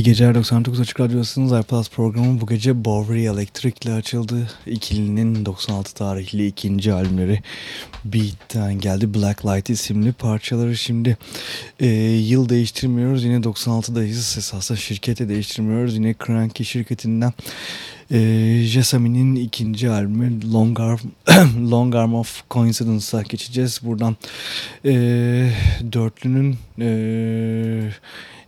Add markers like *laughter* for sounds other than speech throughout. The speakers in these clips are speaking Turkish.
İyi geceler 99 Açık Radyosu'nun iPlus programı bu gece Bowery Electric ile açıldı. İkilinin 96 tarihli ikinci albümleri Beat'ten geldi. Black Light isimli parçaları şimdi e, yıl değiştirmiyoruz. Yine 96'dayız. Esasında şirketi değiştirmiyoruz. Yine Cranky şirketinden e, Jesamine'in ikinci albümü Long Arm, *clears throat* Long Arm of Coincidence'a geçeceğiz. Buradan e, dörtlünün e,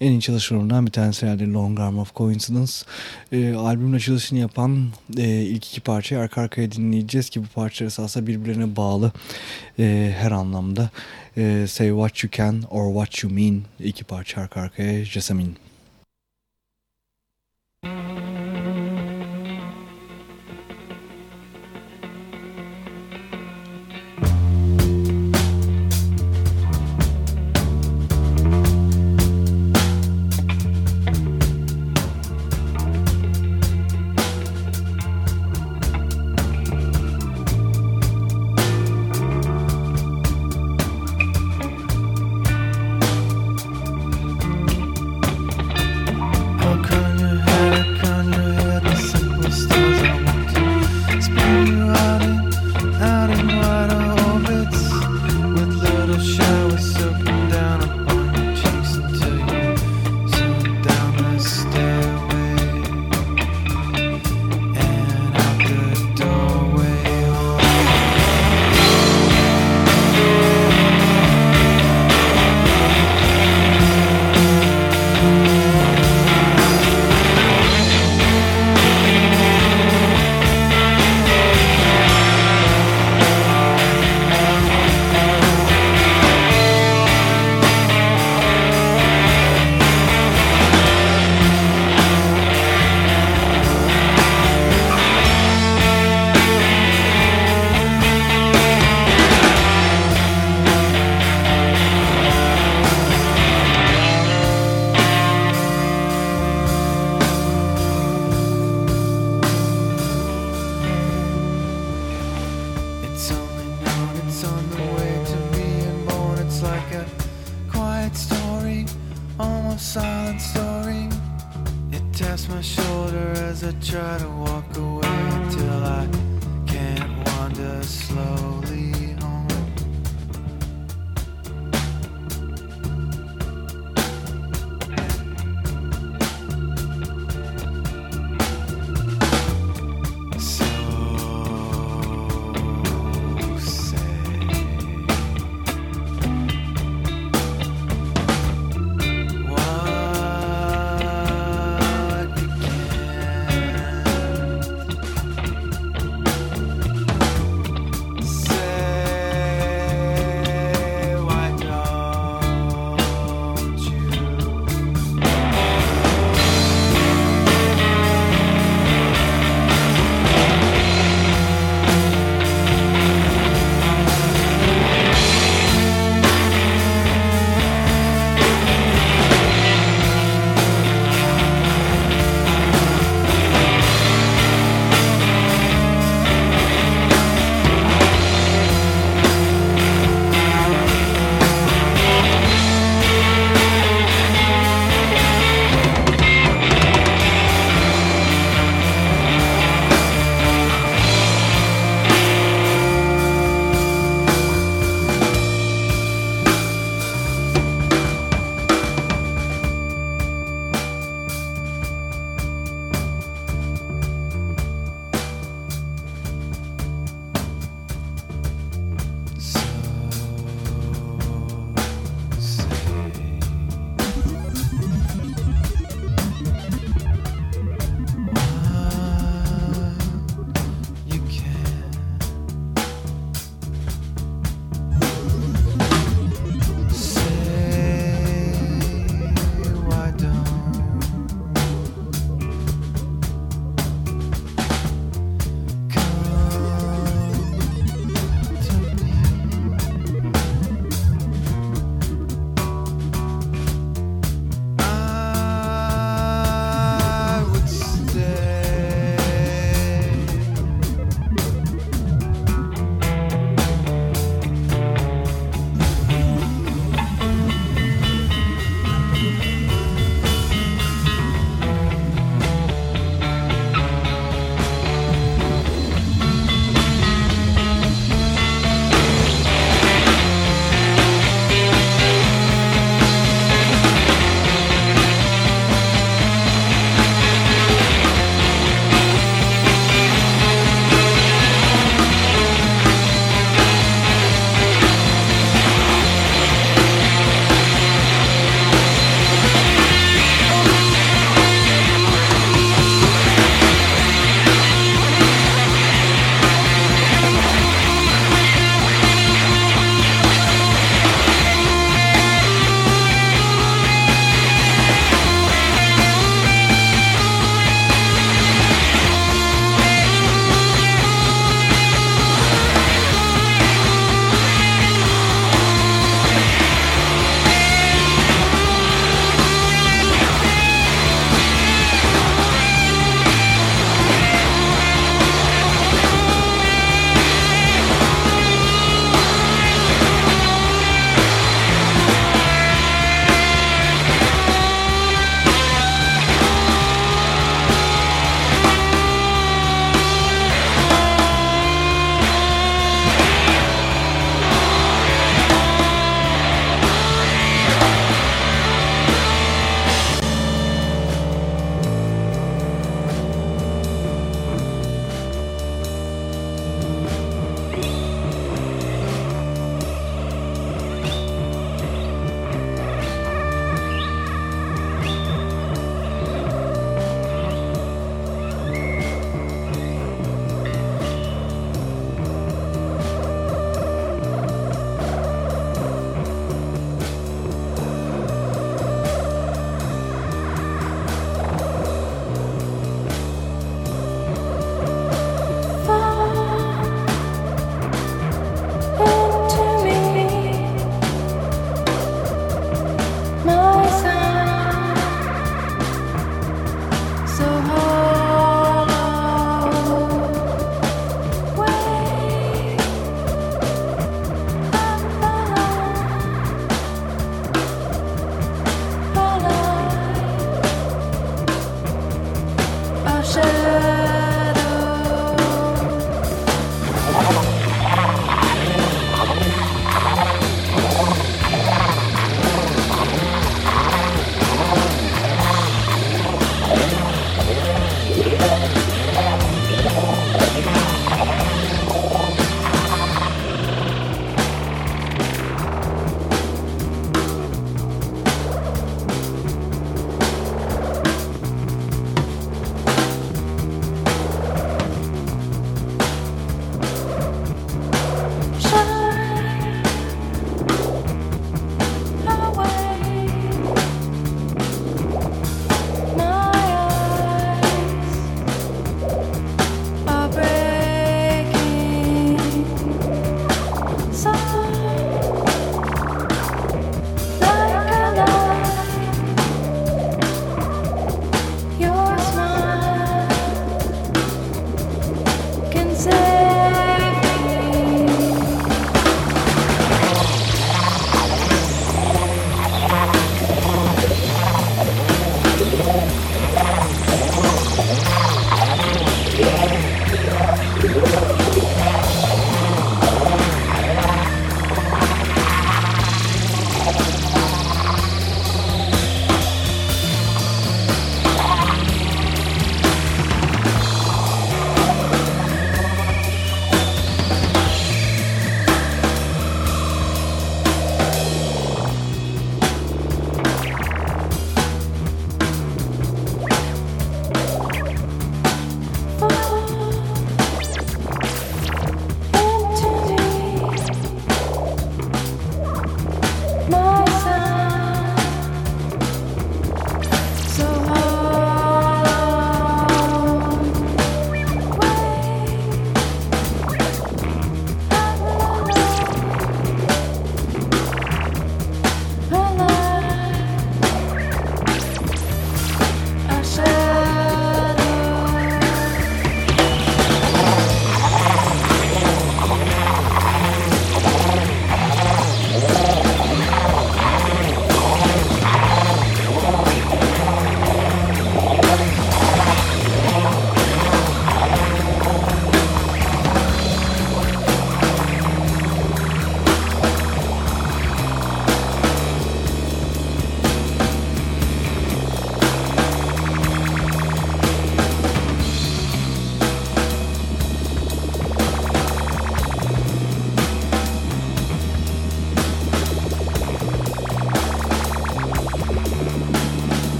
en iyi çalışmalarından bir tanesi herhalde Long Arm of Coincidence. E, albümün açılışını yapan e, ilk iki parçayı arka arkaya dinleyeceğiz ki bu parçalar esasında birbirlerine bağlı e, her anlamda. E, Say What You Can or What You Mean iki parça arka arkaya Jessamine.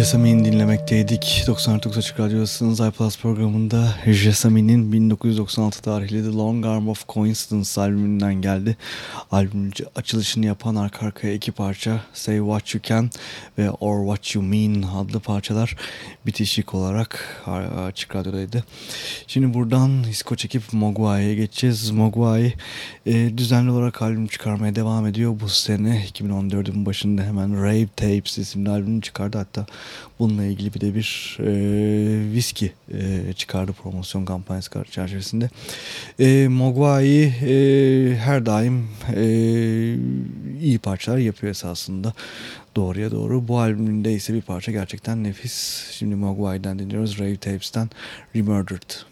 Jessamine dinlemekteydik. 99 Açık Radyosu'nun iPlus programında Jessamine'in 1996 tarihli The Long Arm of Coincidence albümünden geldi. Albümün açılışını yapan arka arkaya iki parça Say What You Can ve Or What You Mean adlı parçalar bitişik olarak Açık Radyo'daydı. Şimdi buradan İskoç ekip Mogwai'ye geçeceğiz. Mogwai e, düzenli olarak albüm çıkarmaya devam ediyor. Bu sene 2014'ün başında hemen Rave Tapes isimli albümünü çıkardı. Hatta Bununla ilgili bir de bir e, viski e, çıkardı promosyon kampanyası çerçevesinde. E, Mogwai e, her daim e, iyi parçalar yapıyor esasında. Doğruya doğru. Bu albümünde ise bir parça gerçekten nefis. Şimdi Mogwai'den dinliyoruz. Rave Tapes'ten Remurdered.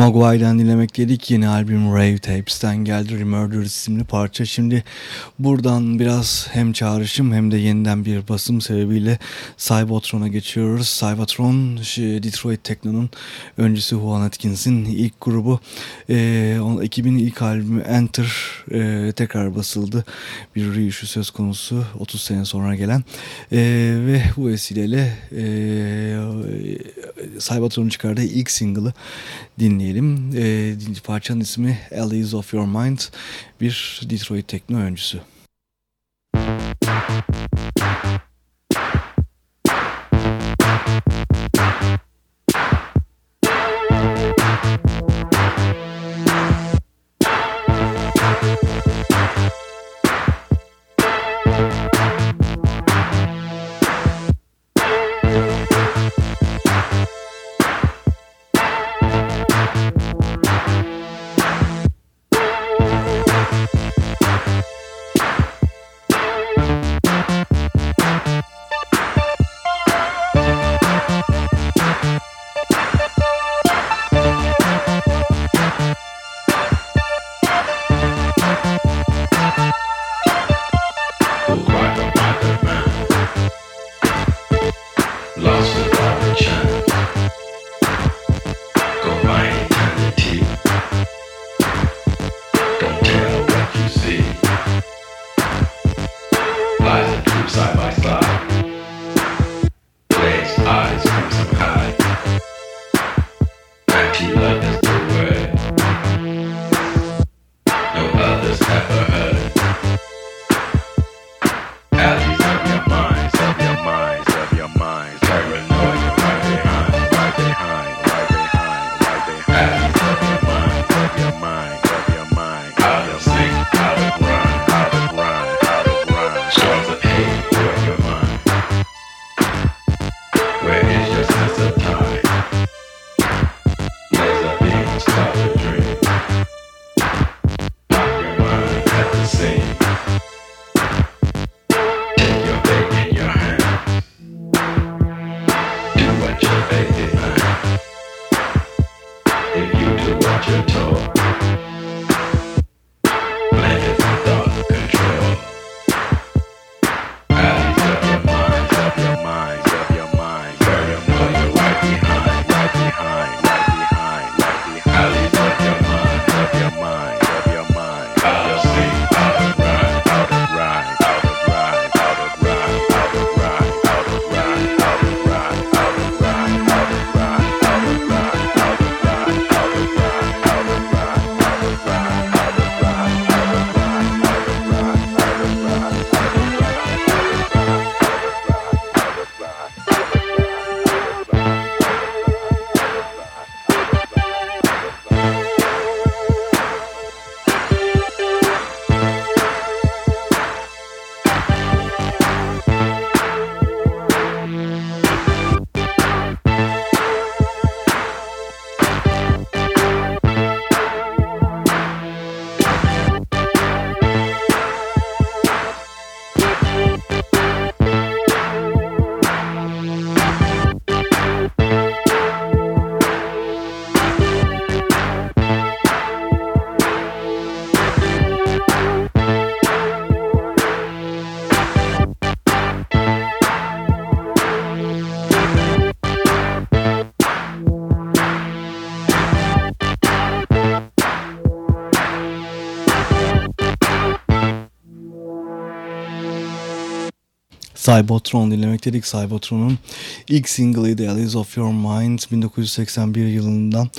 Mogwai'den dinlemek dedik. Yeni albüm Rave Tapes'ten geldi. Remurder isimli parça. Şimdi buradan biraz hem çağrışım hem de yeniden bir basım sebebiyle Cybotron'a geçiyoruz. Cybotron Detroit Techno'nun öncüsü Juan Atkins'in ilk grubu. Ee, ekibin ilk albümü Enter e, tekrar basıldı. Bir reissue söz konusu 30 sene sonra gelen. E, ve bu vesileyle e, Cybotron'un çıkardığı ilk single'ı dinleyelim. E, parçanın ismi Alleys of Your Mind bir Detroit tekno öncüsü. Cybotron dinlemek dedik. Cybotron'un ilk single'ıydı Alice of Your Mind 1981 yılından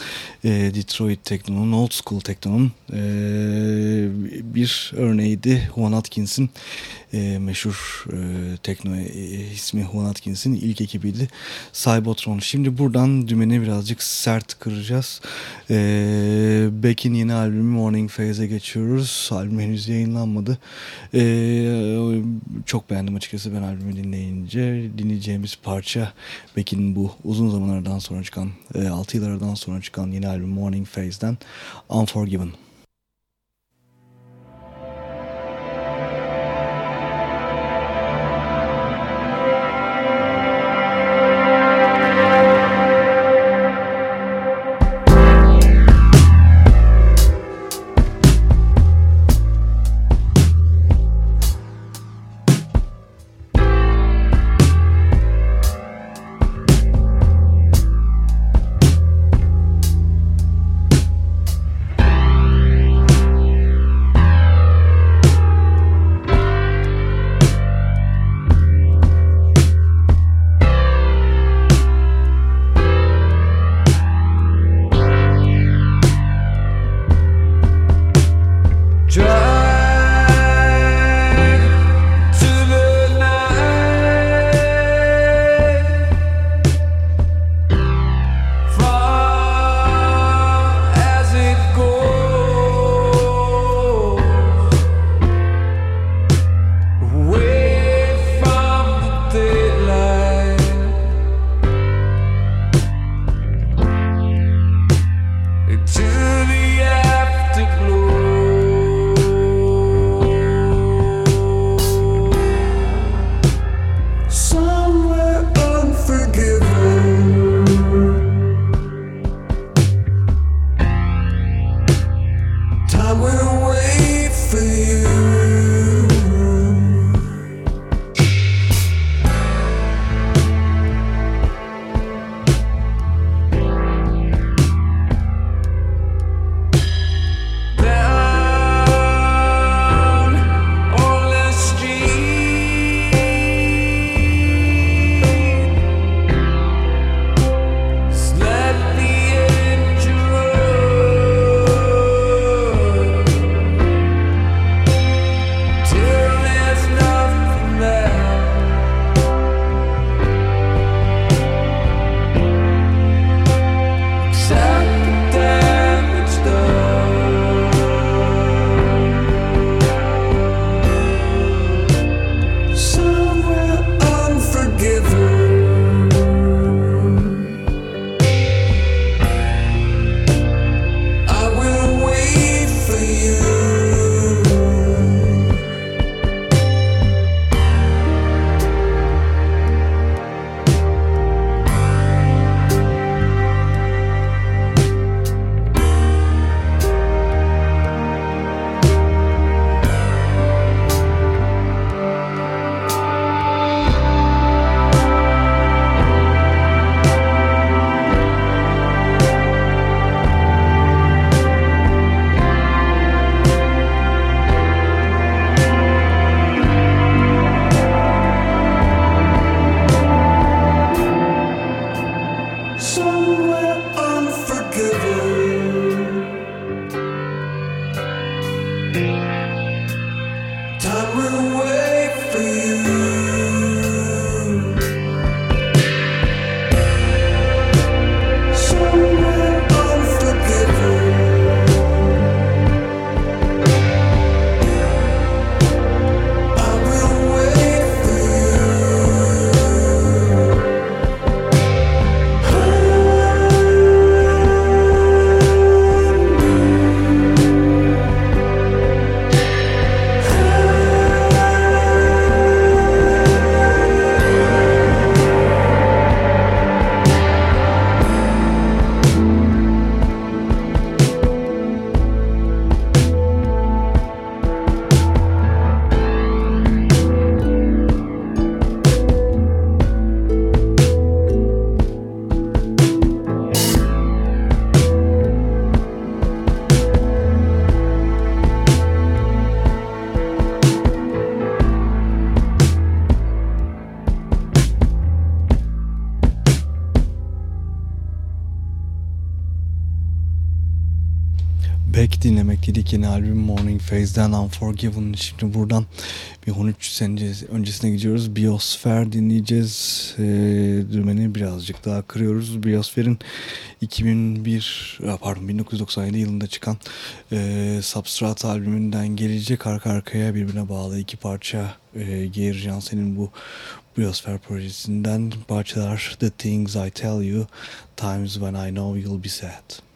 e, Detroit Tekno'nun, Old School Tekno'nun e, bir örneğiydi. Juan Atkins'in e, meşhur e, tekno e, ismi Juan Atkins'in ilk ekibiydi. Cybotron. Şimdi buradan dümeni birazcık sert kıracağız. E, Beck'in yeni albümü Morning Phase'e geçiyoruz. Albüm henüz yayınlanmadı. E, çok beğendim açıkçası ben albümü dinleyince. Dinleyeceğimiz parça Beck'in bu uzun zamanlardan sonra çıkan, e, 6 yıllardan sonra çıkan yeni albüm Morning Phase'den Unforgiven. Yeni albüm Morning Phase'den Unforgiven. Şimdi buradan bir 13 sene öncesine gidiyoruz. Biosfer dinleyeceğiz. E, dümeni birazcık daha kırıyoruz. Biosfer'in 2001 pardon 1997 yılında çıkan e, Substrat albümünden gelecek arka arkaya birbirine bağlı iki parça e, Geir Jansen'in bu Biosfer projesinden parçalar The Things I Tell You, Times When I Know You'll Be Sad.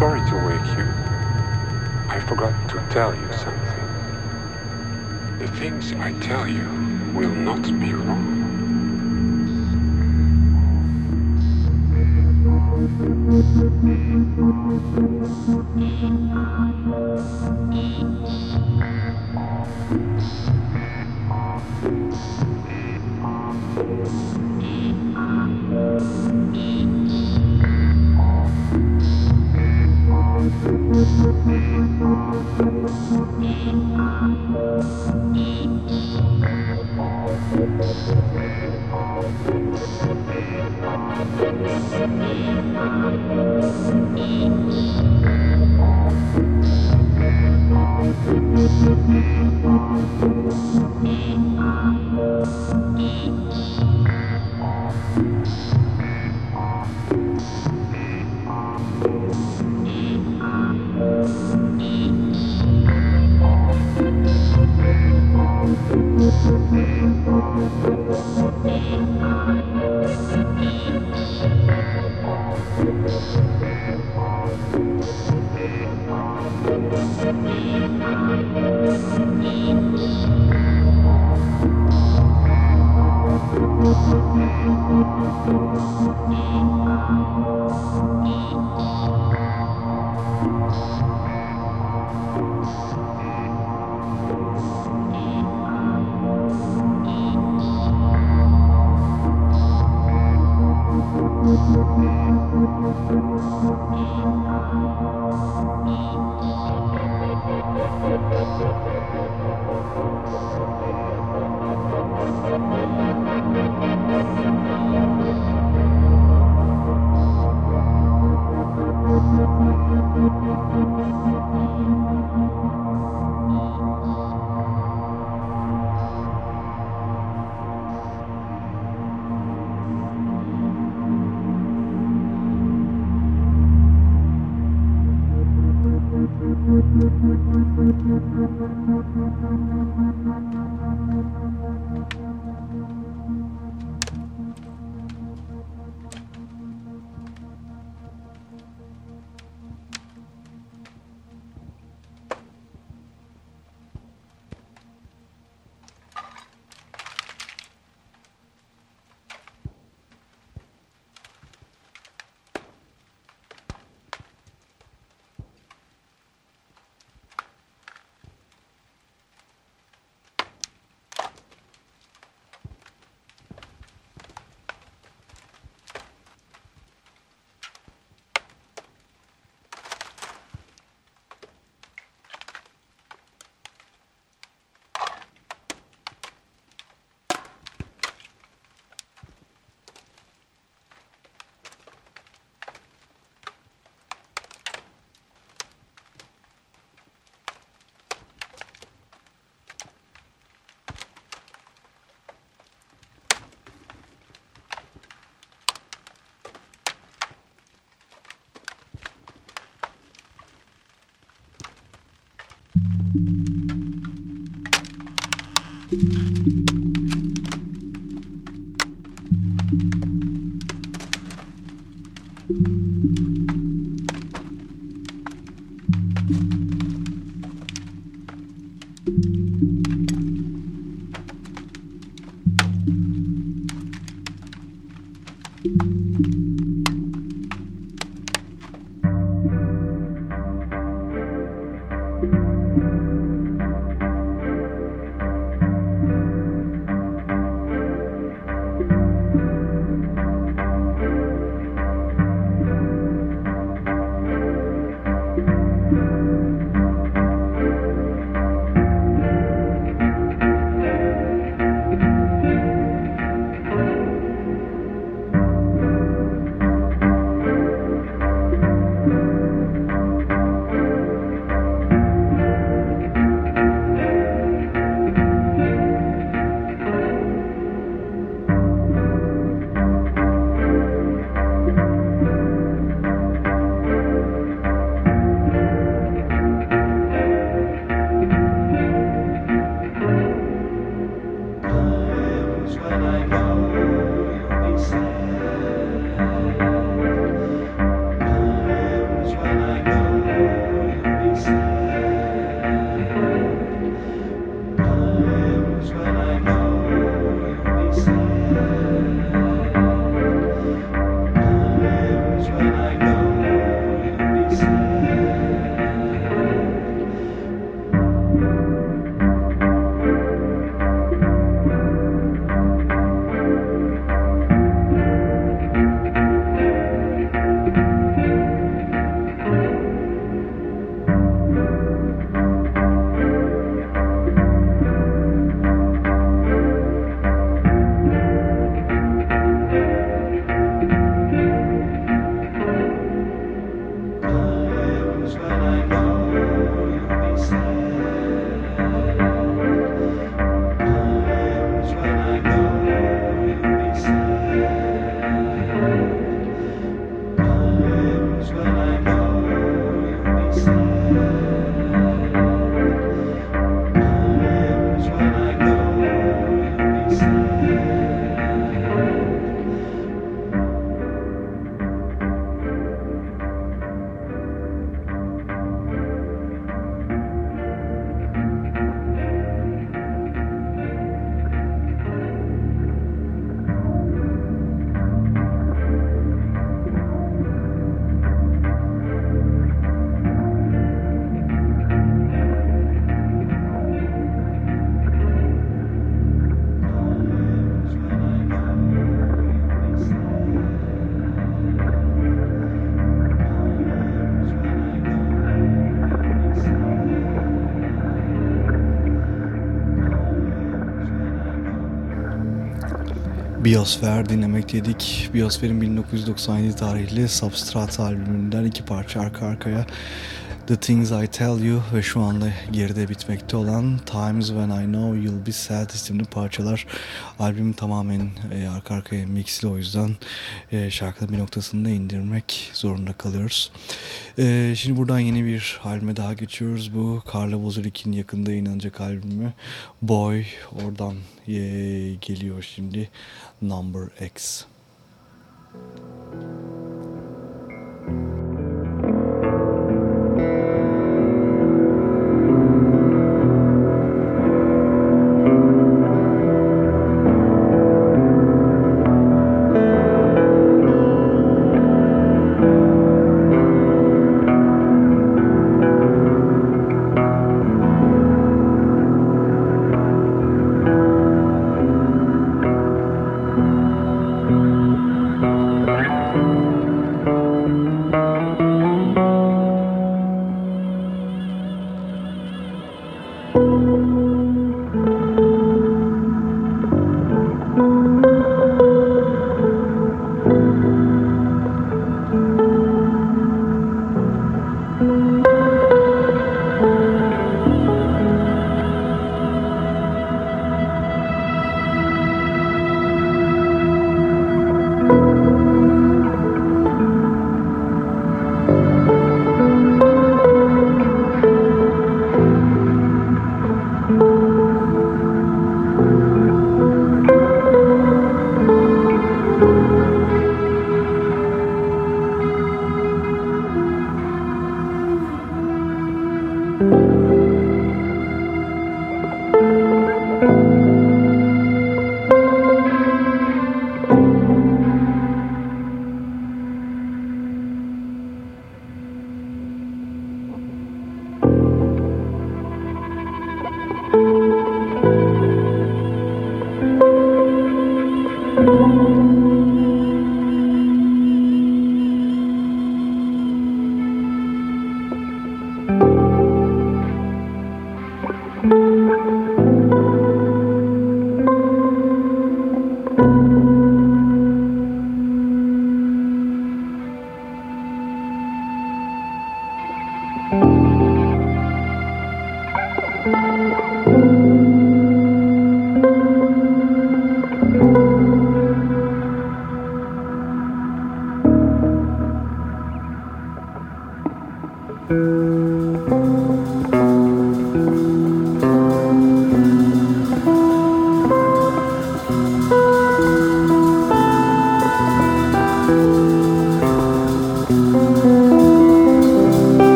sorry to wake you. I forgot to tell you something. The things I tell you will not be wrong. Biosfer dinlemekteydik. Biosfer'in 1997 tarihli Substrat albümünden iki parça arka arkaya The Things I Tell You ve şu anda geride bitmekte olan Times When I Know You'll Be Sad isimli parçalar. Albüm tamamen e, arka arkaya mixli o yüzden e, şarkının bir noktasında indirmek zorunda kalıyoruz. E, şimdi buradan yeni bir albüme daha geçiyoruz. Bu Carla Bozulik'in yakında yayınlanacak albümü Boy. Oradan e, geliyor şimdi Number X.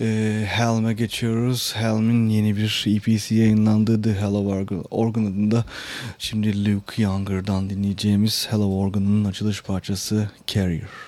e, Helm'e geçiyoruz. Helm'in yeni bir EP'si yayınlandı. The Hello Organ, Organ adında. Şimdi Luke Younger'dan dinleyeceğimiz Hello Organ'ın açılış parçası Carrier.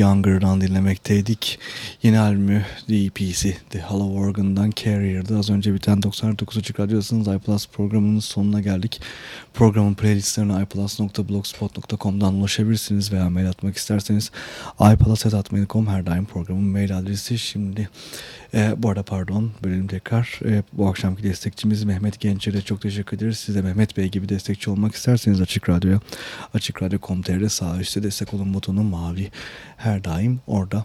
Yani Luke Dinlemekteydik. Yeni albümü The EP'si The Hollow Organ'dan Carrier'dı. Az önce biten 99 Açık Radyosu'nun iPlus programının sonuna geldik. Programın playlistlerine iPlus.blogspot.com'dan ulaşabilirsiniz veya mail atmak isterseniz iPlus.atmail.com her daim programın mail adresi. Şimdi e, bu arada pardon bölelim tekrar. E, bu akşamki destekçimiz Mehmet Gençer'e çok teşekkür ederiz. Siz de Mehmet Bey gibi destekçi olmak isterseniz Açık Radyo'ya Açık Radyo.com.tr'de sağ üstte destek olun butonu mavi her daim orada.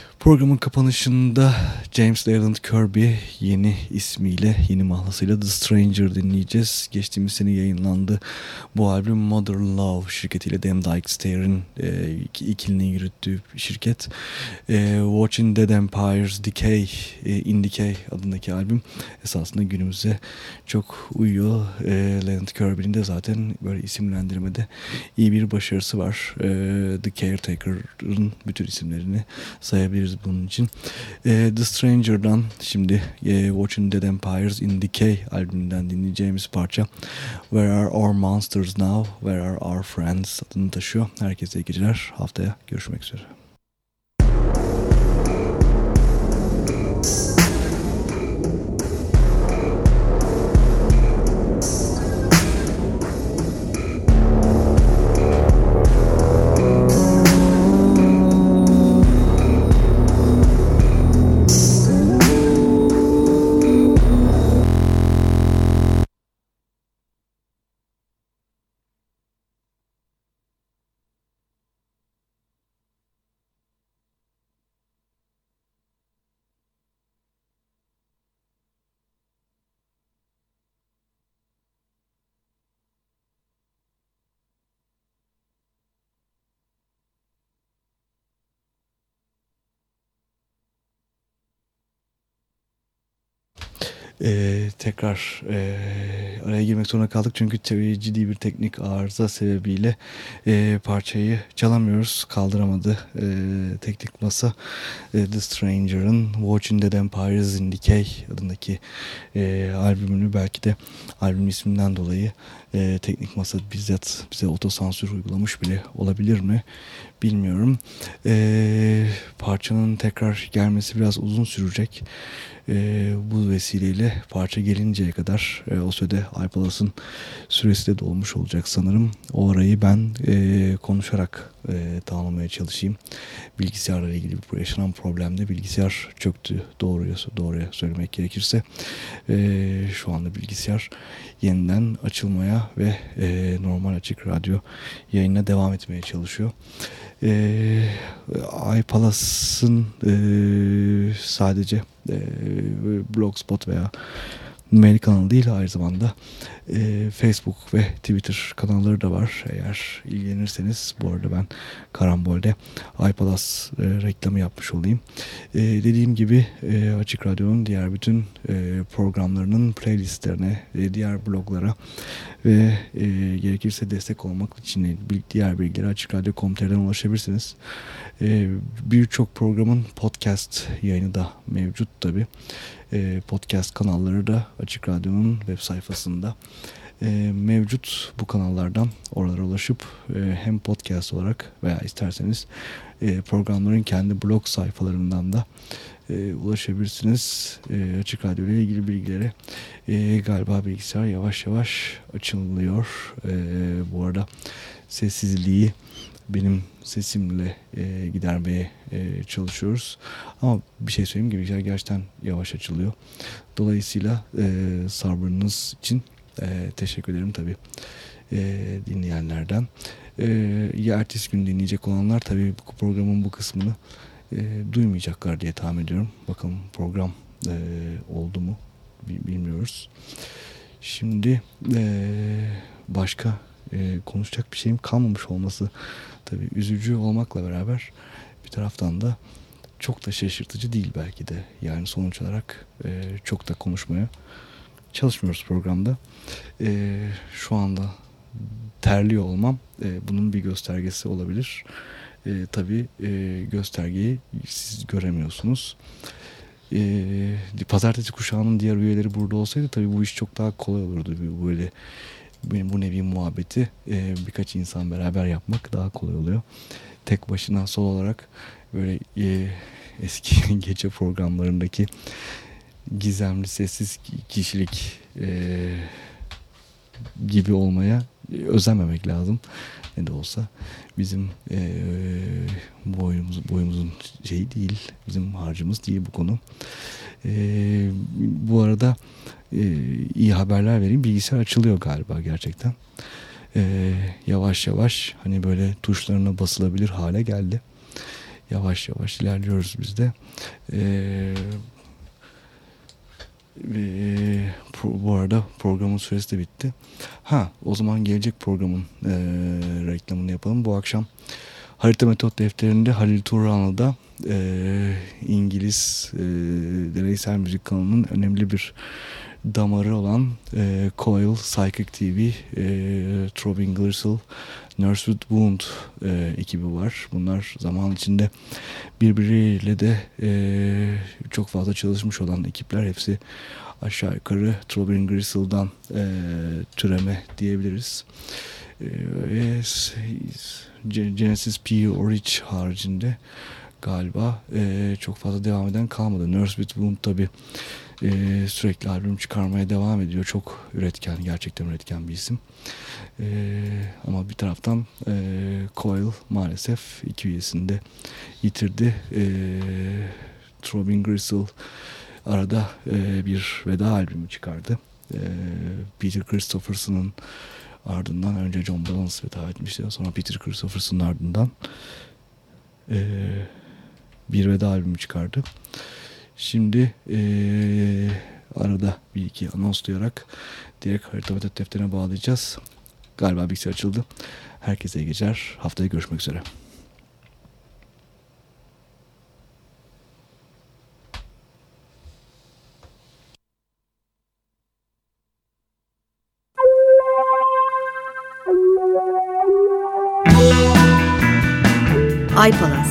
Programın kapanışında James Leland Kirby yeni ismiyle, yeni mahlasıyla The Stranger dinleyeceğiz. Geçtiğimiz sene yayınlandı. Bu albüm Mother Love şirketiyle Dem Dykstar'ın e, ikilinin yürüttüğü şirket. E, Watching Dead Empires Decay, e, In Decay adındaki albüm esasında günümüze çok uyuyor. E, Leland Kirby'nin de zaten böyle isimlendirmede iyi bir başarısı var. E, The Caretaker'ın bütün isimlerini sayabiliriz dinliyoruz bunun için. E, The Stranger'dan şimdi e, Watching Dead Empires in Decay albümünden dinleyeceğimiz parça Where Are Our Monsters Now, Where Are Our Friends adını taşıyor. Herkese iyi geceler. Haftaya görüşmek üzere. E, tekrar e, araya girmek zorunda kaldık çünkü ciddi bir teknik arıza sebebiyle e, parçayı çalamıyoruz. Kaldıramadı e, teknik masa e, The Stranger'ın Watching Dead Empires in Decay adındaki e, albümünü belki de albüm isminden dolayı e, teknik masa bizzat bize otosansür uygulamış bile olabilir mi bilmiyorum. E, parçanın tekrar gelmesi biraz uzun sürecek e, bu vesileyle parça gelinceye kadar e, o sürede iPalas'ın süresi de dolmuş olacak sanırım. O arayı ben e, konuşarak e, tamamlamaya çalışayım. Bilgisayarla ilgili bir yaşanan problemde bilgisayar çöktü doğruya, doğruya söylemek gerekirse. E, şu anda bilgisayar yeniden açılmaya ve e, normal açık radyo yayına devam etmeye çalışıyor. E, iPalas'ın e, sadece e, Blogspot veya mail kanalı değil aynı zamanda e, Facebook ve Twitter kanalları da var. Eğer ilgilenirseniz bu arada ben Karambol'de iPalas e, reklamı yapmış olayım. E, dediğim gibi e, Açık Radyo'nun diğer bütün e, programlarının playlistlerine, e, diğer bloglara ve e, gerekirse destek olmak için diğer bilgileri Açık Radyo.com.tr'den ulaşabilirsiniz. E, Birçok programın podcast yayını da mevcut tabi. E, podcast kanalları da Açık Radyo'nun web sayfasında. E, mevcut bu kanallardan oralara ulaşıp e, hem podcast olarak veya isterseniz e, programların kendi blog sayfalarından da e, ulaşabilirsiniz. E, Açık Radyo ile ilgili bilgilere e, galiba bilgisayar yavaş yavaş açılıyor. E, bu arada sessizliği benim sesimle e, gidermeye e, çalışıyoruz. Ama bir şey söyleyeyim bilgisayar gerçekten yavaş açılıyor. Dolayısıyla e, sabrınız için e, teşekkür ederim tabii e, dinleyenlerden. E, ya ertesi gün dinleyecek olanlar tabii bu programın bu kısmını e, duymayacaklar diye tahmin ediyorum. Bakalım program e, oldu mu bilmiyoruz. Şimdi e, başka e, konuşacak bir şeyim kalmamış olması tabii üzücü olmakla beraber bir taraftan da çok da şaşırtıcı değil belki de. Yani sonuç olarak e, çok da konuşmaya çalışmıyoruz programda. E, şu anda terliyor olmam e, bunun bir göstergesi olabilir. E, tabii e, göstergeyi siz göremiyorsunuz. E, pazartesi kuşağının diğer üyeleri burada olsaydı tabii bu iş çok daha kolay olurdu. Böyle benim bu nevi muhabbeti e, birkaç insan beraber yapmak daha kolay oluyor. tek başına sol olarak böyle e, eski *laughs* gece programlarındaki gizemli sessiz kişilik e, gibi olmaya özenmemek lazım. Ne de olsa bizim e, boyumuz, boyumuzun şeyi değil, bizim harcımız değil bu konu. E, bu arada e, iyi haberler vereyim. Bilgisayar açılıyor galiba gerçekten. E, yavaş yavaş hani böyle tuşlarına basılabilir hale geldi. Yavaş yavaş ilerliyoruz biz de. Eee ee, bu arada programın süresi de bitti. Ha o zaman gelecek programın e, reklamını yapalım. Bu akşam Harita Metot Defteri'nde Halil Turanlı'da e, İngiliz e, deneysel müzik kanalının önemli bir damarı olan e, Coil, Psychic TV, e, Throbbing Gristle, Nursewood Wound e, ekibi var. Bunlar zaman içinde birbiriyle de e, çok fazla çalışmış olan ekipler. Hepsi aşağı yukarı Throbbing Gristle'dan e, türeme diyebiliriz. E, Genesis P. Orich haricinde galiba e, çok fazla devam eden kalmadı. Nursewood Wound tabi e, sürekli albüm çıkarmaya devam ediyor. Çok üretken, gerçekten üretken bir isim. E, ama bir taraftan e, Coil maalesef iki üyesini de yitirdi. E, Throbbing Gristle arada e, bir veda albümü çıkardı. E, Peter Christopherson'ın ardından önce John Balance veda etmişti. Sonra Peter Christopherson'ın ardından e, bir veda albümü çıkardı. Şimdi ee, arada bir iki anons duyarak direkt harita ve defterine bağlayacağız. Galiba bilgisayar açıldı. Herkese iyi geceler. Haftaya görüşmek üzere. Ay Palas